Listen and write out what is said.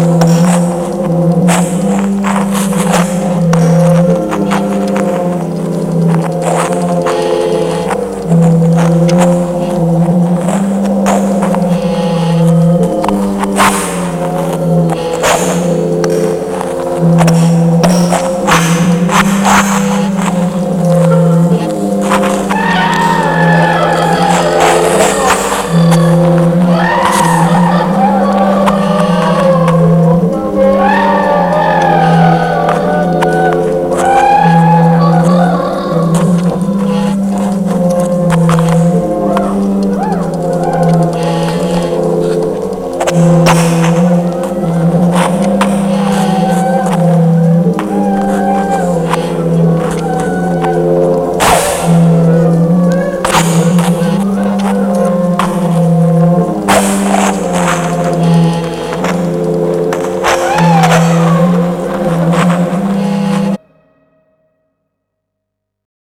Oh.